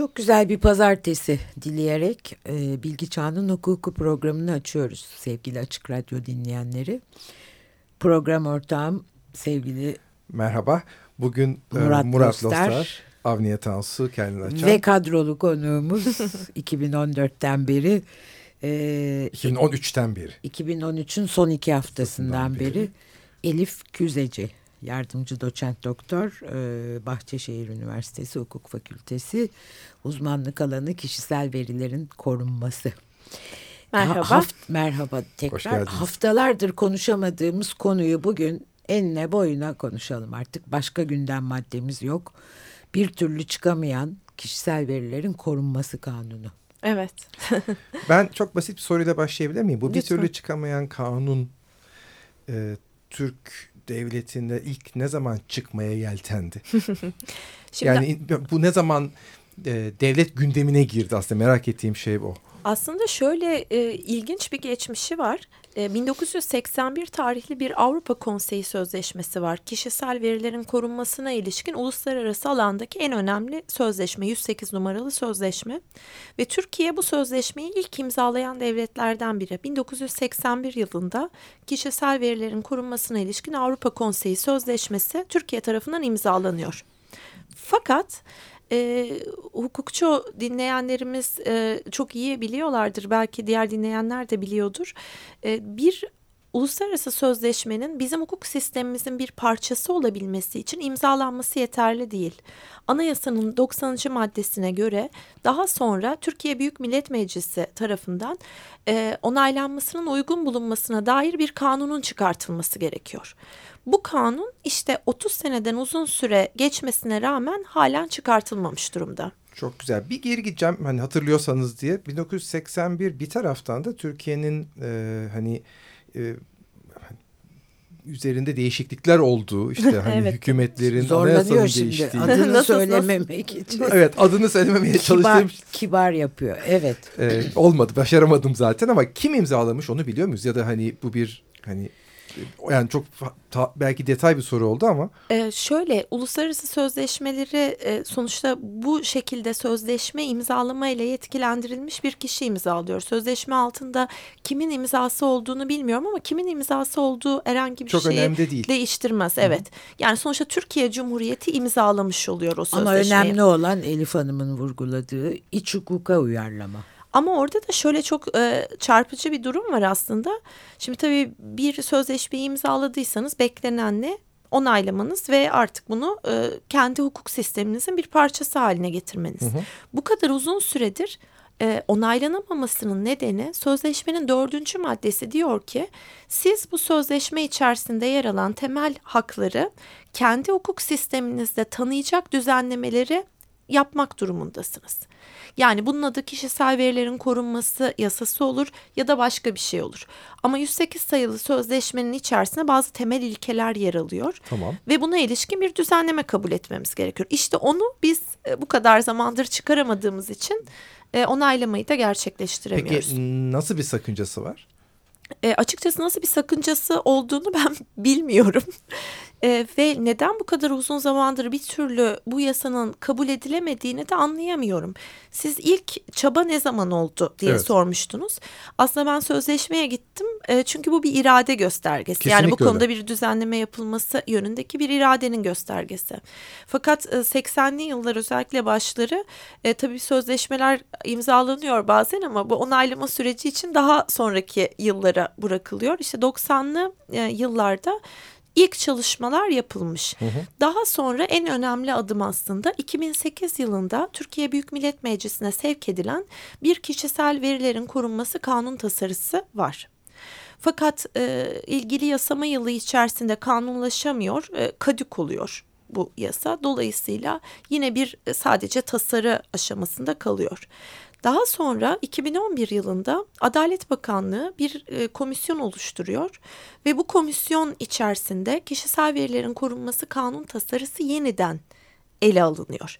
Çok güzel bir pazartesi dileyerek e, Bilgi Çağının Hukuku programını açıyoruz sevgili Açık Radyo dinleyenleri. Program ortağım sevgili Merhaba. Bugün Murat, e, Murat Loster, Loster Avniye Tansu kendini açan. Ve kadrolu konuğumuz 2014'ten beri. E, 2013'ten beri. 2013'ün son iki haftasından beri. beri Elif Küzeci yardımcı doçent doktor e, Bahçeşehir Üniversitesi Hukuk Fakültesi uzmanlık alanı kişisel verilerin korunması. Merhaba. Haft, merhaba tekrar. Haftalardır konuşamadığımız konuyu bugün enine boyuna konuşalım artık. Başka gündem maddemiz yok. Bir türlü çıkamayan kişisel verilerin korunması kanunu. Evet. ben çok basit bir soruyla başlayabilir miyim? Bu Lütfen. bir türlü çıkamayan kanun e, Türk devletinde ilk ne zaman çıkmaya yeltendi? Şimdi, yani bu ne zaman e, devlet gündemine girdi aslında merak ettiğim şey bu. Aslında şöyle e, ilginç bir geçmişi var. E, 1981 tarihli bir Avrupa Konseyi Sözleşmesi var. Kişisel verilerin korunmasına ilişkin uluslararası alandaki en önemli sözleşme 108 numaralı sözleşme. Ve Türkiye bu sözleşmeyi ilk imzalayan devletlerden biri. 1981 yılında kişisel verilerin korunmasına ilişkin Avrupa Konseyi Sözleşmesi Türkiye tarafından imzalanıyor. Fakat e, hukukçu dinleyenlerimiz e, çok iyi biliyorlardır. Belki diğer dinleyenler de biliyordur. E, bir uluslararası sözleşmenin bizim hukuk sistemimizin bir parçası olabilmesi için imzalanması yeterli değil. Anayasanın 90. maddesine göre daha sonra Türkiye Büyük Millet Meclisi tarafından e, onaylanmasının uygun bulunmasına dair bir kanunun çıkartılması gerekiyor. Bu kanun işte 30 seneden uzun süre geçmesine rağmen halen çıkartılmamış durumda. Çok güzel. Bir geri gideceğim hani hatırlıyorsanız diye 1981 bir taraftan da Türkiye'nin e, hani e, üzerinde değişiklikler olduğu işte hani evet. hükümetlerin anayasanın değiştiği. Adını nasıl, söylememek için. Evet adını söylememeye kibar, çalıştığım. Kibar yapıyor evet. Ee, olmadı başaramadım zaten ama kim imzalamış onu biliyor muyuz? Ya da hani bu bir hani yani çok ta, belki detay bir soru oldu ama. Ee, şöyle uluslararası sözleşmeleri e, sonuçta bu şekilde sözleşme imzalama ile yetkilendirilmiş bir kişi imzalıyor. Sözleşme altında kimin imzası olduğunu bilmiyorum ama kimin imzası olduğu herhangi bir çok şeyi önemli değil. değiştirmez. Hı -hı. Evet. Yani sonuçta Türkiye Cumhuriyeti imzalamış oluyor o sözleşmeyi. Ama önemli olan Elif Hanım'ın vurguladığı iç hukuka uyarlama. Ama orada da şöyle çok e, çarpıcı bir durum var aslında. Şimdi tabii bir sözleşmeyi imzaladıysanız beklenen ne? onaylamanız ve artık bunu e, kendi hukuk sisteminizin bir parçası haline getirmeniz. Hı hı. Bu kadar uzun süredir e, onaylanamamasının nedeni sözleşmenin dördüncü maddesi diyor ki siz bu sözleşme içerisinde yer alan temel hakları kendi hukuk sisteminizde tanıyacak düzenlemeleri yapmak durumundasınız. Yani bunun adı kişisel verilerin korunması yasası olur ya da başka bir şey olur. Ama 108 sayılı sözleşmenin içerisinde bazı temel ilkeler yer alıyor. Tamam. Ve buna ilişkin bir düzenleme kabul etmemiz gerekiyor. İşte onu biz e, bu kadar zamandır çıkaramadığımız için e, onaylamayı da gerçekleştiremiyoruz. Peki nasıl bir sakıncası var? E, açıkçası nasıl bir sakıncası olduğunu ben bilmiyorum. E, ve neden bu kadar uzun zamandır bir türlü bu yasanın kabul edilemediğini de anlayamıyorum. Siz ilk çaba ne zaman oldu diye evet. sormuştunuz. Aslında ben sözleşmeye gittim e, çünkü bu bir irade göstergesi. Kesinlikle yani bu konuda öyle. bir düzenleme yapılması yönündeki bir iradenin göstergesi. Fakat e, 80'li yıllar özellikle başları e, tabii sözleşmeler imzalanıyor bazen ama bu onaylama süreci için daha sonraki yıllara bırakılıyor. İşte 90'lı e, yıllarda ilk çalışmalar yapılmış. Hı hı. Daha sonra en önemli adım aslında 2008 yılında Türkiye Büyük Millet Meclisi'ne sevk edilen bir kişisel verilerin korunması kanun tasarısı var. Fakat e, ilgili yasama yılı içerisinde kanunlaşamıyor, e, kadük oluyor bu yasa. Dolayısıyla yine bir e, sadece tasarı aşamasında kalıyor. Daha sonra 2011 yılında Adalet Bakanlığı bir e, komisyon oluşturuyor ve bu komisyon içerisinde kişisel verilerin korunması kanun tasarısı yeniden ele alınıyor.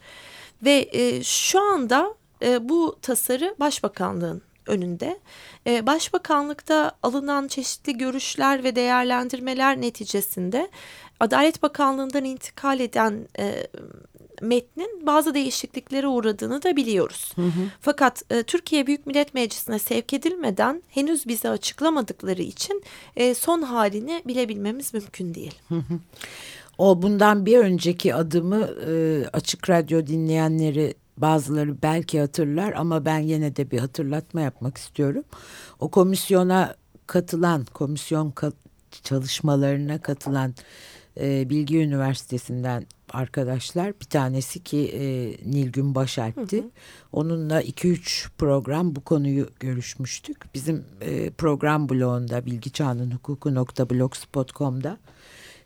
Ve e, şu anda e, bu tasarı Başbakanlığın önünde. Başbakanlıkta alınan çeşitli görüşler ve değerlendirmeler neticesinde Adalet Bakanlığı'ndan intikal eden metnin bazı değişikliklere uğradığını da biliyoruz. Hı hı. Fakat e, Türkiye Büyük Millet Meclisi'ne sevk edilmeden henüz bize açıklamadıkları için e, son halini bilebilmemiz mümkün değil. Hı hı. O bundan bir önceki adımı e, açık radyo dinleyenleri bazıları belki hatırlar ama ben yine de bir hatırlatma yapmak istiyorum. O komisyona katılan, komisyon ka çalışmalarına katılan e, Bilgi Üniversitesi'nden arkadaşlar bir tanesi ki e, Nilgün Başalp'ti. Hı hı. Onunla 2-3 program bu konuyu görüşmüştük. Bizim e, program blogunda bilgiçağınınhukuku.blogspot.com'da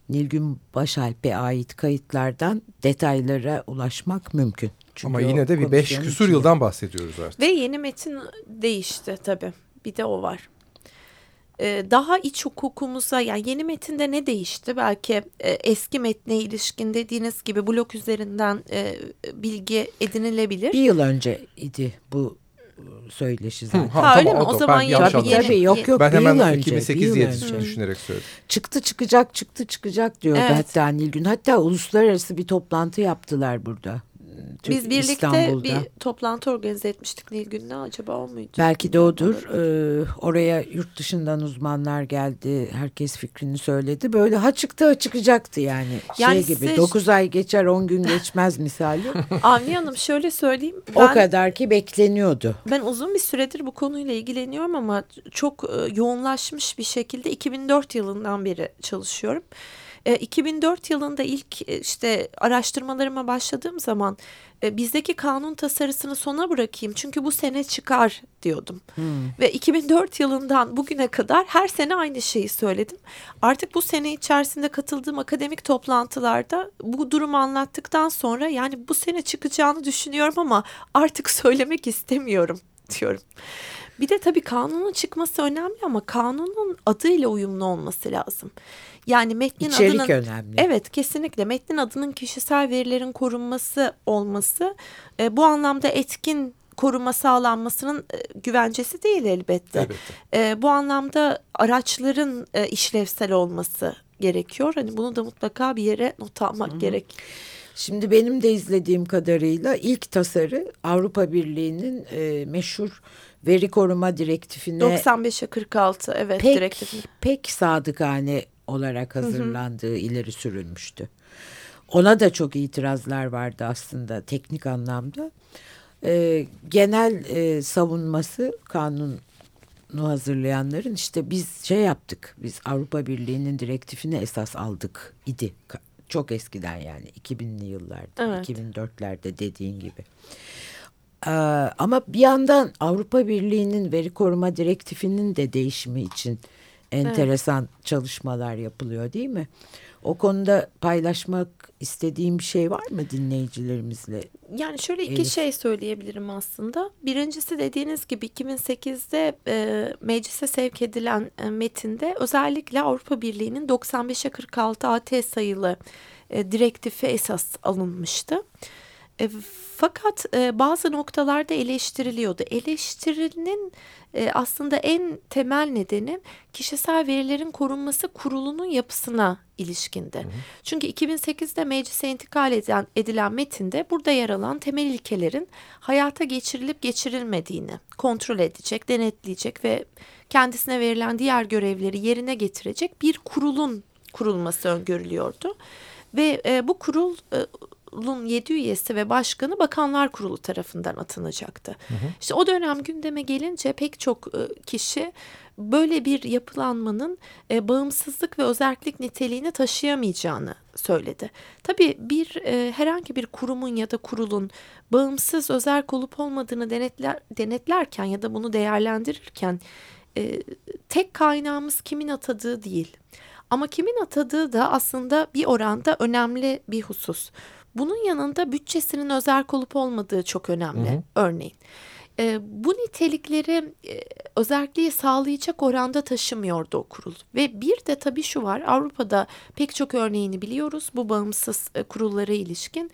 Nilgün Başalp'e ait kayıtlardan detaylara ulaşmak mümkün. Çünkü Ama yine de bir beş küsur içinde. yıldan bahsediyoruz artık. Ve yeni metin değişti tabii. Bir de o var. Ee, daha iç hukukumuza yani yeni metinde ne değişti? Belki e, eski metne ilişkin dediğiniz gibi blok üzerinden e, bilgi edinilebilir. Bir yıl önce idi bu söyleşi zaten. Ha, ha, öyle mi? O, o zaman yeni, tabii, tabii, yok yok ben bir hemen yıl önce. 2008 diye düşünerek söyledim. Çıktı çıkacak çıktı çıkacak diyordu evet. hatta Nilgün. Hatta uluslararası bir toplantı yaptılar burada. Türk, Biz birlikte İstanbul'da. bir toplantı organize etmiştik Nilgün'le acaba o muydu? Belki de odur. Ee, oraya yurt dışından uzmanlar geldi. Herkes fikrini söyledi. Böyle ha çıktı ha çıkacaktı yani. yani şey gibi 9 ay geçer 10 gün geçmez misali. Avni Hanım şöyle söyleyeyim. Ben, o kadar ki bekleniyordu. Ben uzun bir süredir bu konuyla ilgileniyorum ama çok e, yoğunlaşmış bir şekilde 2004 yılından beri çalışıyorum. 2004 e, yılında ilk e, işte araştırmalarıma başladığım zaman e, bizdeki kanun tasarısını sona bırakayım çünkü bu sene çıkar diyordum. Hmm. Ve 2004 yılından bugüne kadar her sene aynı şeyi söyledim. Artık bu sene içerisinde katıldığım akademik toplantılarda bu durumu anlattıktan sonra yani bu sene çıkacağını düşünüyorum ama artık söylemek istemiyorum diyorum. Bir de tabii kanunun çıkması önemli ama kanunun adıyla uyumlu olması lazım. Yani metnin İçerik adının önemli. Evet kesinlikle metnin adının kişisel verilerin korunması olması e, bu anlamda etkin koruma sağlanmasının e, güvencesi değil elbette. elbette. E, bu anlamda araçların e, işlevsel olması gerekiyor. Hani bunu da mutlaka bir yere not almak Hı -hı. gerek. Şimdi benim de izlediğim kadarıyla ilk tasarı Avrupa Birliği'nin e, meşhur veri koruma direktifine 95'e 46 evet pek, direktifine. Pek sadıkane olarak hazırlandığı hı hı. ileri sürülmüştü. Ona da çok itirazlar vardı aslında teknik anlamda. Ee, genel e, savunması kanunu hazırlayanların işte biz şey yaptık. Biz Avrupa Birliği'nin direktifini esas aldık idi. Çok eskiden yani 2000'li yıllarda, evet. 2004'lerde dediğin gibi. Ee, ama bir yandan Avrupa Birliği'nin veri koruma direktifinin de değişimi için enteresan evet. çalışmalar yapılıyor değil mi? O konuda paylaşmak istediğim bir şey var mı dinleyicilerimizle? Yani şöyle iki Elif. şey söyleyebilirim aslında. Birincisi dediğiniz gibi 2008'de e, meclise sevk edilen e, metinde özellikle Avrupa Birliği'nin 95'e 46 AT sayılı e, direktifi esas alınmıştı. E, fakat e, bazı noktalarda eleştiriliyordu. Eleştirinin e, aslında en temel nedeni kişisel verilerin korunması kurulunun yapısına ilişkindi. Hı hı. Çünkü 2008'de meclise intikal edilen, edilen metinde burada yer alan temel ilkelerin hayata geçirilip geçirilmediğini kontrol edecek, denetleyecek ve kendisine verilen diğer görevleri yerine getirecek bir kurulun kurulması öngörülüyordu. Ve e, bu kurul e, kurulun yedi üyesi ve başkanı bakanlar kurulu tarafından atanacaktı. Hı hı. İşte o dönem gündeme gelince pek çok e, kişi böyle bir yapılanmanın e, bağımsızlık ve özellik niteliğini taşıyamayacağını söyledi. Tabii bir e, herhangi bir kurumun ya da kurulun bağımsız özel olup olmadığını denetler, denetlerken ya da bunu değerlendirirken e, tek kaynağımız kimin atadığı değil. Ama kimin atadığı da aslında bir oranda önemli bir husus. Bunun yanında bütçesinin özel olup olmadığı çok önemli. Hı hı. Örneğin. E, bu nitelikleri e, özelliği sağlayacak oranda taşımıyordu o kurul. Ve bir de tabii şu var Avrupa'da pek çok örneğini biliyoruz bu bağımsız e, kurullara ilişkin.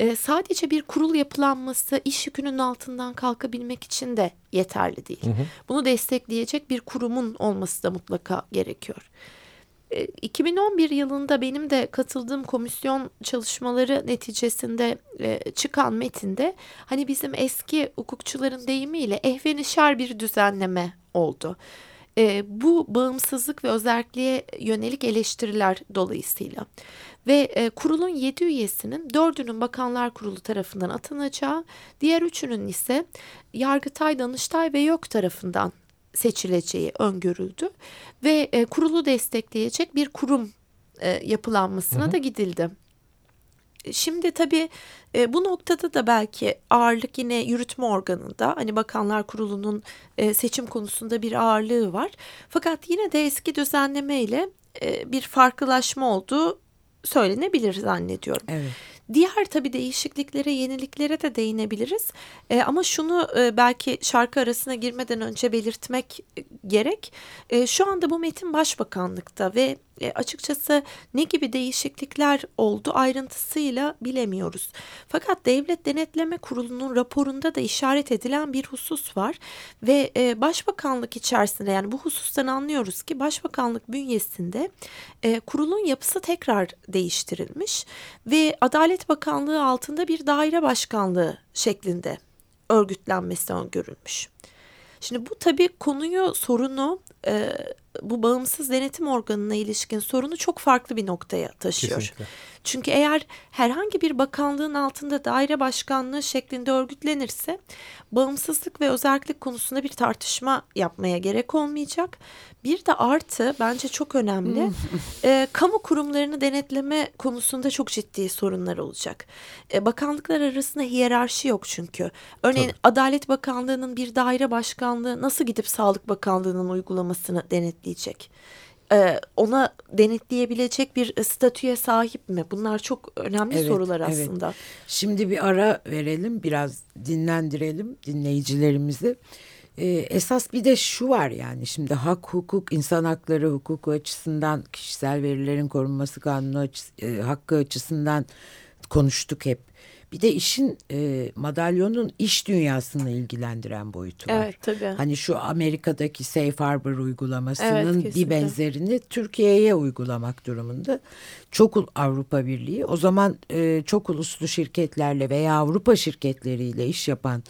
E, sadece bir kurul yapılanması iş yükünün altından kalkabilmek için de yeterli değil. Hı hı. Bunu destekleyecek bir kurumun olması da mutlaka gerekiyor. 2011 yılında benim de katıldığım komisyon çalışmaları neticesinde çıkan metinde hani bizim eski hukukçuların deyimiyle ehvenişer bir düzenleme oldu. Bu bağımsızlık ve özelliğe yönelik eleştiriler dolayısıyla ve kurulun 7 üyesinin 4'ünün Bakanlar Kurulu tarafından atanacağı, diğer üçünün ise Yargıtay, Danıştay ve YÖK tarafından seçileceği öngörüldü ve e, kurulu destekleyecek bir kurum e, yapılanmasına hı hı. da gidildi. Şimdi tabii e, bu noktada da belki ağırlık yine yürütme organında hani Bakanlar Kurulu'nun e, seçim konusunda bir ağırlığı var. Fakat yine de eski düzenleme ile e, bir farklılaşma olduğu söylenebilir zannediyorum. Evet. Diğer tabii değişikliklere, yeniliklere de değinebiliriz. E, ama şunu e, belki şarkı arasına girmeden önce belirtmek e, gerek. E, şu anda bu metin Başbakanlıkta ve e, açıkçası ne gibi değişiklikler oldu ayrıntısıyla bilemiyoruz. Fakat Devlet Denetleme Kurulu'nun raporunda da işaret edilen bir husus var ve e, Başbakanlık içerisinde yani bu husustan anlıyoruz ki Başbakanlık bünyesinde e, kurulun yapısı tekrar değiştirilmiş ve Adalet Bakanlığı altında bir daire başkanlığı şeklinde örgütlenmesi öngörülmüş. Şimdi bu tabii konuyu, sorunu e, bu bağımsız denetim organına ilişkin sorunu çok farklı bir noktaya taşıyor. Kesinlikle. Çünkü eğer herhangi bir bakanlığın altında daire başkanlığı şeklinde örgütlenirse bağımsızlık ve özellik konusunda bir tartışma yapmaya gerek olmayacak. Bir de artı bence çok önemli e, kamu kurumlarını denetleme konusunda çok ciddi sorunlar olacak. E, bakanlıklar arasında hiyerarşi yok çünkü. Örneğin Tabii. Adalet Bakanlığı'nın bir daire başkanlığı nasıl gidip Sağlık Bakanlığı'nın uygulamasını denetleyecek? e, ona denetleyebilecek bir statüye sahip mi? Bunlar çok önemli evet, sorular aslında. Evet. Şimdi bir ara verelim, biraz dinlendirelim dinleyicilerimizi. Ee, esas bir de şu var yani şimdi hak, hukuk, insan hakları hukuku açısından, kişisel verilerin korunması kanunu açısı, e, hakkı açısından konuştuk hep. Bir de işin e, madalyonun iş dünyasını ilgilendiren boyutu var. Evet tabii. Hani şu Amerika'daki Safe Harbor uygulamasının evet, bir benzerini Türkiye'ye uygulamak durumunda. Çok Avrupa Birliği o zaman e, çok uluslu şirketlerle veya Avrupa şirketleriyle iş yapan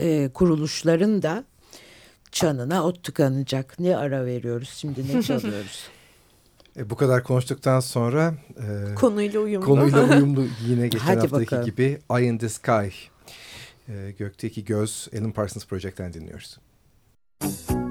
e, kuruluşların da çanına ot tıkanacak. Ne ara veriyoruz şimdi ne çalıyoruz? E, bu kadar konuştuktan sonra e, konuyla uyumlu. Konuyla uyumlu yine geçen Hadi haftaki bakalım. gibi Eye in the Sky. E, gökteki Göz Alan Parsons Project'ten dinliyoruz. Müzik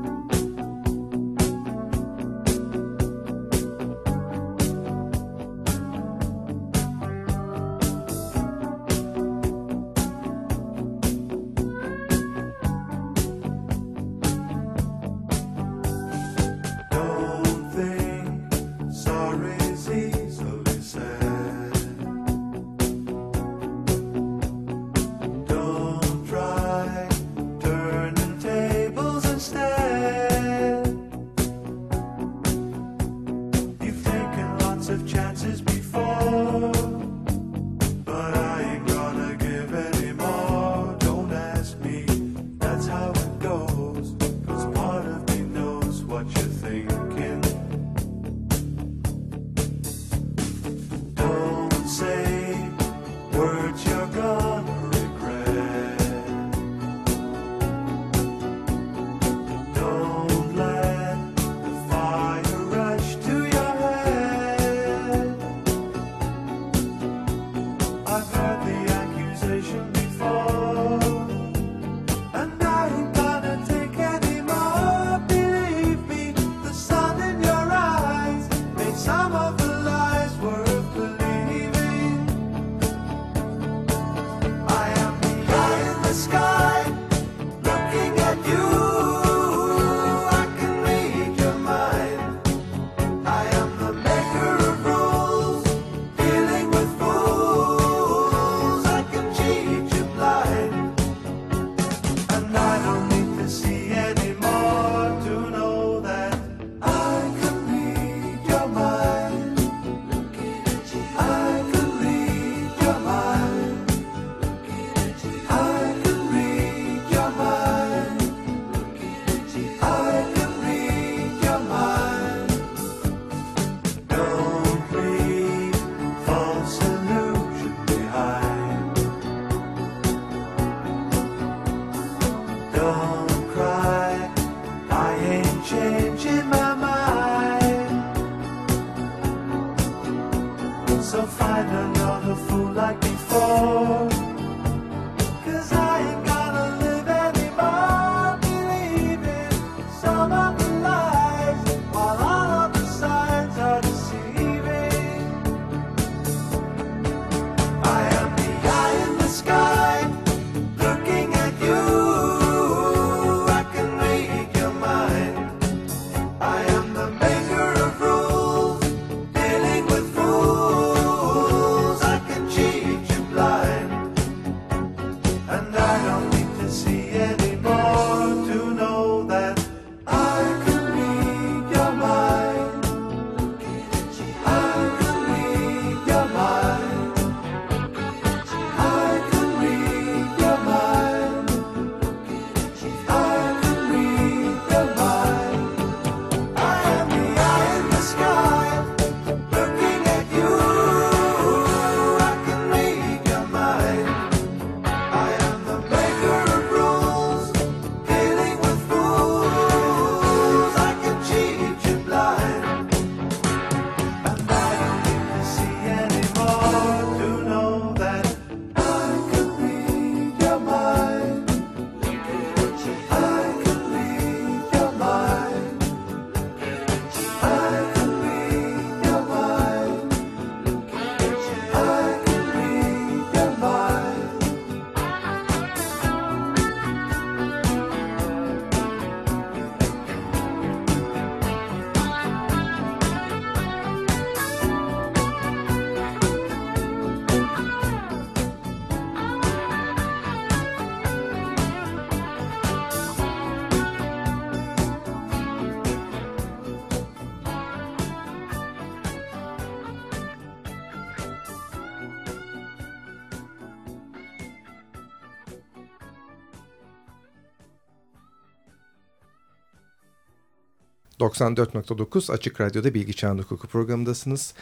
94.9 Açık Radyo'da Bilgi Çağın Hukuku programındasınız.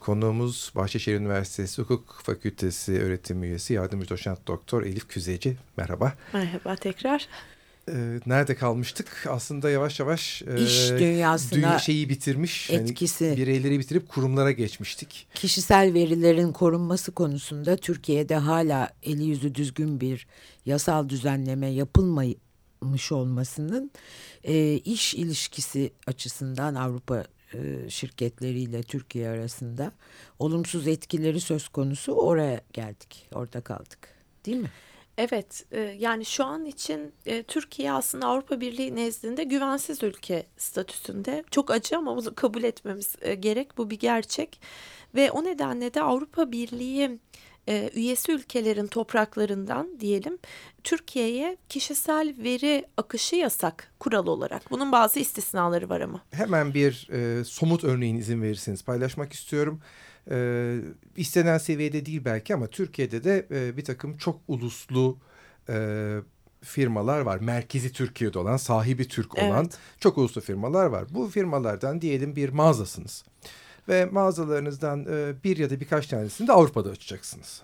Konuğumuz Bahçeşehir Üniversitesi Hukuk Fakültesi öğretim üyesi yardımcı doçent doktor Elif Küzeci. Merhaba. Merhaba tekrar. Ee, nerede kalmıştık? Aslında yavaş yavaş e, iş dünyasına dünya şeyi bitirmiş. Etkisi. Yani bireyleri bitirip kurumlara geçmiştik. Kişisel verilerin korunması konusunda Türkiye'de hala eli yüzü düzgün bir yasal düzenleme yapılmamış olmasının e, iş ilişkisi açısından Avrupa e, şirketleriyle Türkiye arasında olumsuz etkileri söz konusu oraya geldik, orada kaldık değil mi? Evet e, yani şu an için e, Türkiye aslında Avrupa Birliği nezdinde güvensiz ülke statüsünde. Çok acı ama bunu kabul etmemiz e, gerek bu bir gerçek. Ve o nedenle de Avrupa Birliği e, üyesi ülkelerin topraklarından diyelim Türkiye'ye kişisel veri akışı yasak kural olarak. Bunun bazı istisnaları var ama. Hemen bir e, somut örneğin izin verirseniz paylaşmak istiyorum. E, istenen seviyede değil belki ama Türkiye'de de e, bir takım çok uluslu e, firmalar var. Merkezi Türkiye'de olan, sahibi Türk olan evet. çok uluslu firmalar var. Bu firmalardan diyelim bir mağazasınız ve mağazalarınızdan e, bir ya da birkaç tanesini de Avrupa'da açacaksınız.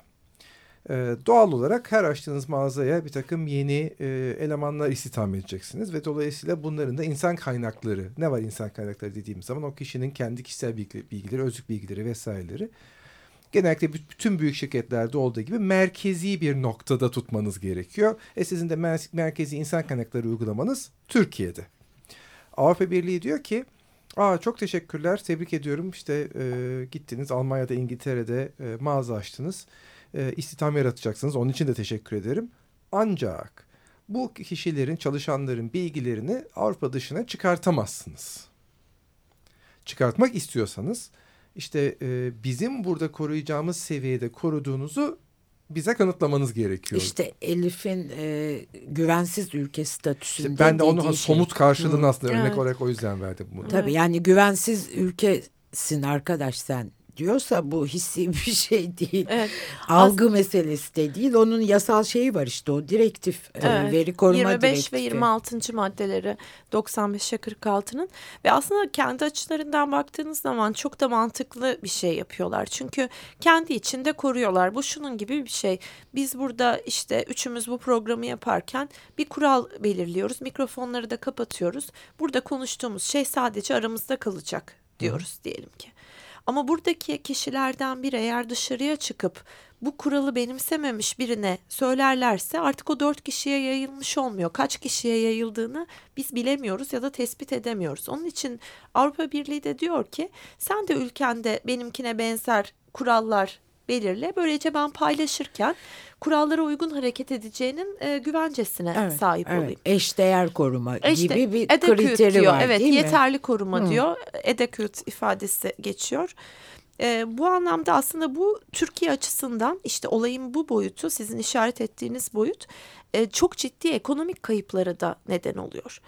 E, doğal olarak her açtığınız mağazaya bir takım yeni e, elemanlar istihdam edeceksiniz ve dolayısıyla bunların da insan kaynakları, ne var insan kaynakları dediğimiz zaman o kişinin kendi kişisel bilgileri, özlük bilgileri vesaireleri genellikle bütün büyük şirketlerde olduğu gibi merkezi bir noktada tutmanız gerekiyor. E sizin de mer merkezi insan kaynakları uygulamanız Türkiye'de. Avrupa Birliği diyor ki Aa çok teşekkürler. Tebrik ediyorum. İşte e, gittiniz Almanya'da, İngiltere'de e, mağaza açtınız. E, istihdam yaratacaksınız. Onun için de teşekkür ederim. Ancak bu kişilerin, çalışanların bilgilerini Avrupa dışına çıkartamazsınız. Çıkartmak istiyorsanız işte e, bizim burada koruyacağımız seviyede koruduğunuzu bize kanıtlamanız gerekiyor. İşte Elif'in e, güvensiz ülke statüsünde işte Ben de onun şey. somut karşılığını Hı. aslında evet. örnek olarak o yüzden verdim bunu. Tabii yani güvensiz ülkesin arkadaş sen diyorsa bu hissi bir şey değil. Evet. Algı As meselesi de değil. Onun yasal şeyi var işte o direktif e, evet. veri koruma 25 direktifi. 25 ve 26. maddeleri 95'e 46'nın ve aslında kendi açılarından baktığınız zaman çok da mantıklı bir şey yapıyorlar. Çünkü kendi içinde koruyorlar. Bu şunun gibi bir şey. Biz burada işte üçümüz bu programı yaparken bir kural belirliyoruz. Mikrofonları da kapatıyoruz. Burada konuştuğumuz şey sadece aramızda kalacak diyoruz diyelim ki. Ama buradaki kişilerden biri eğer dışarıya çıkıp bu kuralı benimsememiş birine söylerlerse artık o dört kişiye yayılmış olmuyor. Kaç kişiye yayıldığını biz bilemiyoruz ya da tespit edemiyoruz. Onun için Avrupa Birliği de diyor ki sen de ülkende benimkine benzer kurallar belirle. Böylece ben paylaşırken kurallara uygun hareket edeceğinin e, güvencesine evet, sahip evet. olayım. Eşdeğer koruma Eşde, gibi bir kriteri diyor, var evet, değil yeterli mi? Yeterli koruma Hı. diyor. Adequate ifadesi geçiyor. E, bu anlamda aslında bu Türkiye açısından işte olayın bu boyutu sizin işaret ettiğiniz boyut e, çok ciddi ekonomik kayıplara da neden oluyor.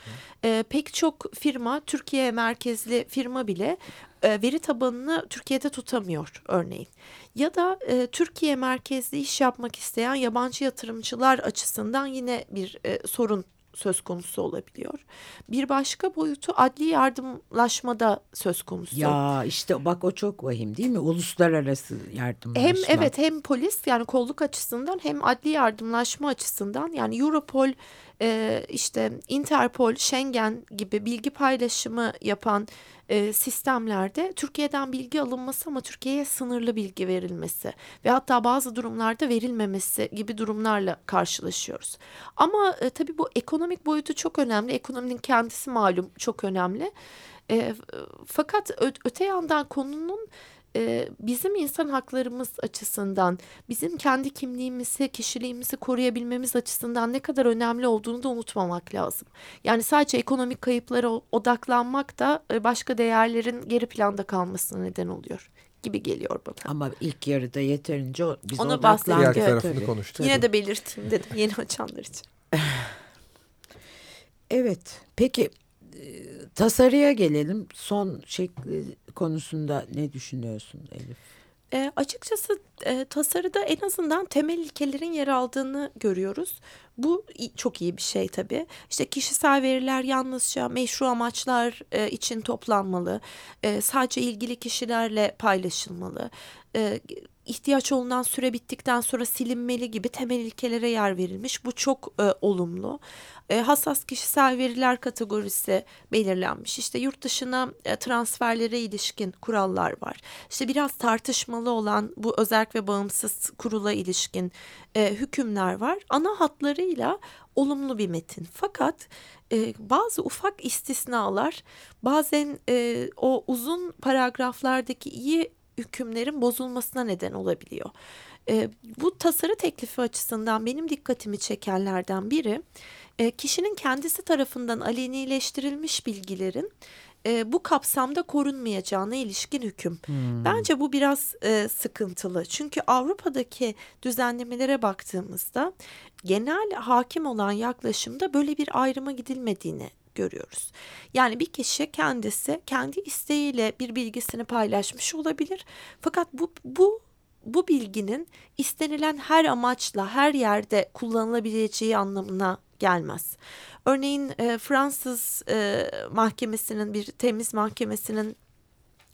E, pek çok firma Türkiye merkezli firma bile e, veri tabanını Türkiye'de tutamıyor örneğin. Ya da e, Türkiye merkezli iş yapmak isteyen yabancı yatırımcılar açısından yine bir e, sorun söz konusu olabiliyor. Bir başka boyutu adli yardımlaşmada söz konusu. Ya işte bak o çok vahim değil mi? Uluslararası yardımlaşma. Hem evet hem polis yani kolluk açısından hem adli yardımlaşma açısından yani Europol e, işte Interpol, Schengen gibi bilgi paylaşımı yapan e, sistemlerde Türkiye'den bilgi alınması ama Türkiye'ye sınırlı bilgi verilmesi ve hatta bazı durumlarda verilmemesi gibi durumlarla karşılaşıyoruz. Ama e, tabii bu ekonomik boyutu çok önemli. Ekonominin kendisi malum çok önemli. E, fakat öte yandan konunun e, bizim insan haklarımız açısından, bizim kendi kimliğimizi, kişiliğimizi koruyabilmemiz açısından ne kadar önemli olduğunu da unutmamak lazım. Yani sadece ekonomik kayıplara odaklanmak da e, başka değerlerin geri planda kalmasına neden oluyor gibi geliyor bana. Ama ilk yarıda yeterince biz Onu odaklandık. Diğer tarafını konuştuk. Yine de belirteyim dedim yeni açanlar için. evet. Peki tasarıya gelelim. Son şekli konusunda ne düşünüyorsun Elif? E, açıkçası e, tasarıda en azından temel ilkelerin yer aldığını görüyoruz. Bu çok iyi bir şey tabii. İşte kişisel veriler yalnızca meşru amaçlar e, için toplanmalı. E, sadece ilgili kişilerle paylaşılmalı. E, ihtiyaç olunan süre bittikten sonra silinmeli gibi temel ilkelere yer verilmiş. Bu çok e, olumlu. E, hassas kişisel veriler kategorisi belirlenmiş. İşte yurt dışına e, transferlere ilişkin kurallar var. İşte biraz tartışmalı olan bu özerk ve bağımsız kurula ilişkin e, hükümler var. Ana hatlarıyla olumlu bir metin. Fakat e, bazı ufak istisnalar bazen e, o uzun paragraflardaki iyi hükümlerin bozulmasına neden olabiliyor. E, bu tasarı teklifi açısından benim dikkatimi çekenlerden biri e, kişinin kendisi tarafından alenileştirilmiş bilgilerin e, bu kapsamda korunmayacağına ilişkin hüküm. Hmm. Bence bu biraz e, sıkıntılı. Çünkü Avrupa'daki düzenlemelere baktığımızda genel hakim olan yaklaşımda böyle bir ayrıma gidilmediğini görüyoruz. Yani bir kişi kendisi kendi isteğiyle bir bilgisini paylaşmış olabilir. Fakat bu bu bu bilginin istenilen her amaçla her yerde kullanılabileceği anlamına gelmez. Örneğin e, Fransız e, mahkemesinin bir temiz mahkemesinin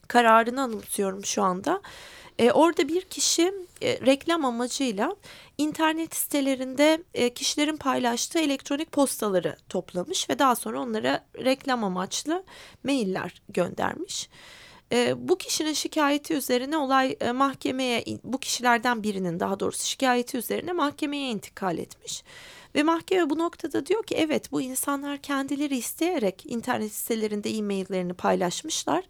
kararını anımsıyorum şu anda. E, orada bir kişi e, reklam amacıyla internet sitelerinde e, kişilerin paylaştığı elektronik postaları toplamış ve daha sonra onlara reklam amaçlı mailler göndermiş. E, bu kişinin şikayeti üzerine olay e, mahkemeye bu kişilerden birinin daha doğrusu şikayeti üzerine mahkemeye intikal etmiş. Ve mahkeme bu noktada diyor ki evet bu insanlar kendileri isteyerek internet sitelerinde e-maillerini paylaşmışlar.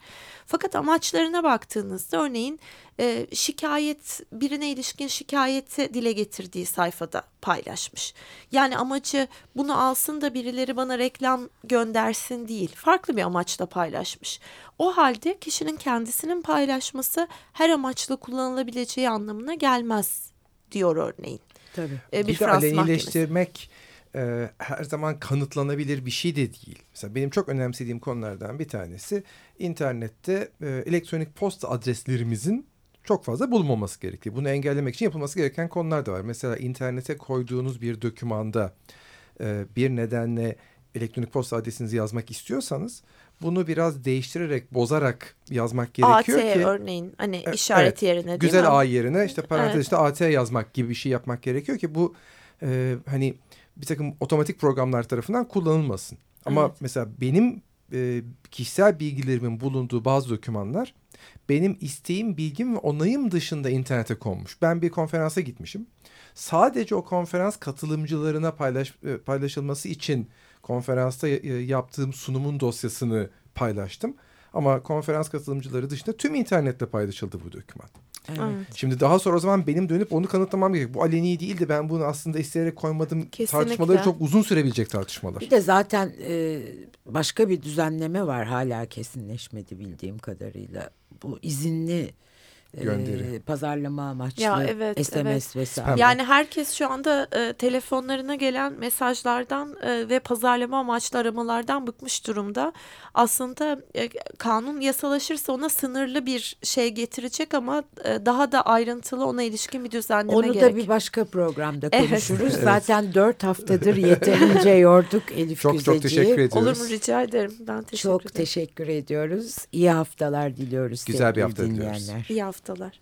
Fakat amaçlarına baktığınızda örneğin e, şikayet birine ilişkin şikayeti dile getirdiği sayfada paylaşmış. Yani amacı bunu alsın da birileri bana reklam göndersin değil. Farklı bir amaçla paylaşmış. O halde kişinin kendisinin paylaşması her amaçla kullanılabileceği anlamına gelmez diyor örneğin. Tabii. E, bir, bir Fransız de alenileştirmek e, her zaman kanıtlanabilir bir şey de değil. Mesela benim çok önemsediğim konulardan bir tanesi internette e, elektronik posta adreslerimizin çok fazla bulunmaması gerektiği. Bunu engellemek için yapılması gereken konular da var. Mesela internete koyduğunuz bir dokümanda e, bir nedenle elektronik posta adresinizi yazmak istiyorsanız bunu biraz değiştirerek, bozarak yazmak gerekiyor AT ki. örneğin hani işaret evet, yerine değil Güzel mi? A yerine işte parantez Evet. AT yazmak gibi bir şey yapmak gerekiyor ki bu e, hani bir takım otomatik programlar tarafından kullanılmasın. Ama Evet. mesela benim e, kişisel bilgilerimin bulunduğu bazı dokümanlar benim isteğim, bilgim ve onayım dışında internete konmuş. Ben bir konferansa gitmişim. Sadece o konferans katılımcılarına paylaş, e, paylaşılması için konferansta yaptığım sunumun dosyasını paylaştım. Ama konferans katılımcıları dışında tüm internette paylaşıldı bu doküman. Evet. Şimdi daha sonra o zaman benim dönüp onu kanıtlamam gerek. Bu aleni değildi ben bunu aslında isteyerek koymadım. Kesinlikle. Tartışmaları çok uzun sürebilecek tartışmalar. Bir de zaten e, başka bir düzenleme var hala kesinleşmedi bildiğim kadarıyla. Bu izinli e, Gönderi. pazarlama amaçlı Ya evet, SMS evet. vesaire. Yani herkes şu anda e, telefonlarına gelen mesajlardan e, ve pazarlama amaçlı aramalardan bıkmış durumda. Aslında e, kanun yasalaşırsa ona sınırlı bir şey getirecek ama e, daha da ayrıntılı ona ilişkin bir düzenleme Onu gerek. da bir başka programda konuşuruz. Evet. Zaten dört haftadır yeterince yorduk Elif Çok çok Güzeci'yi. teşekkür ediyoruz. Olur mu rica ederim. Ben teşekkür Çok ederim. teşekkür ediyoruz. İyi haftalar diliyoruz Güzel bir hafta diliyoruz. dinleyenler. İyi haftalar.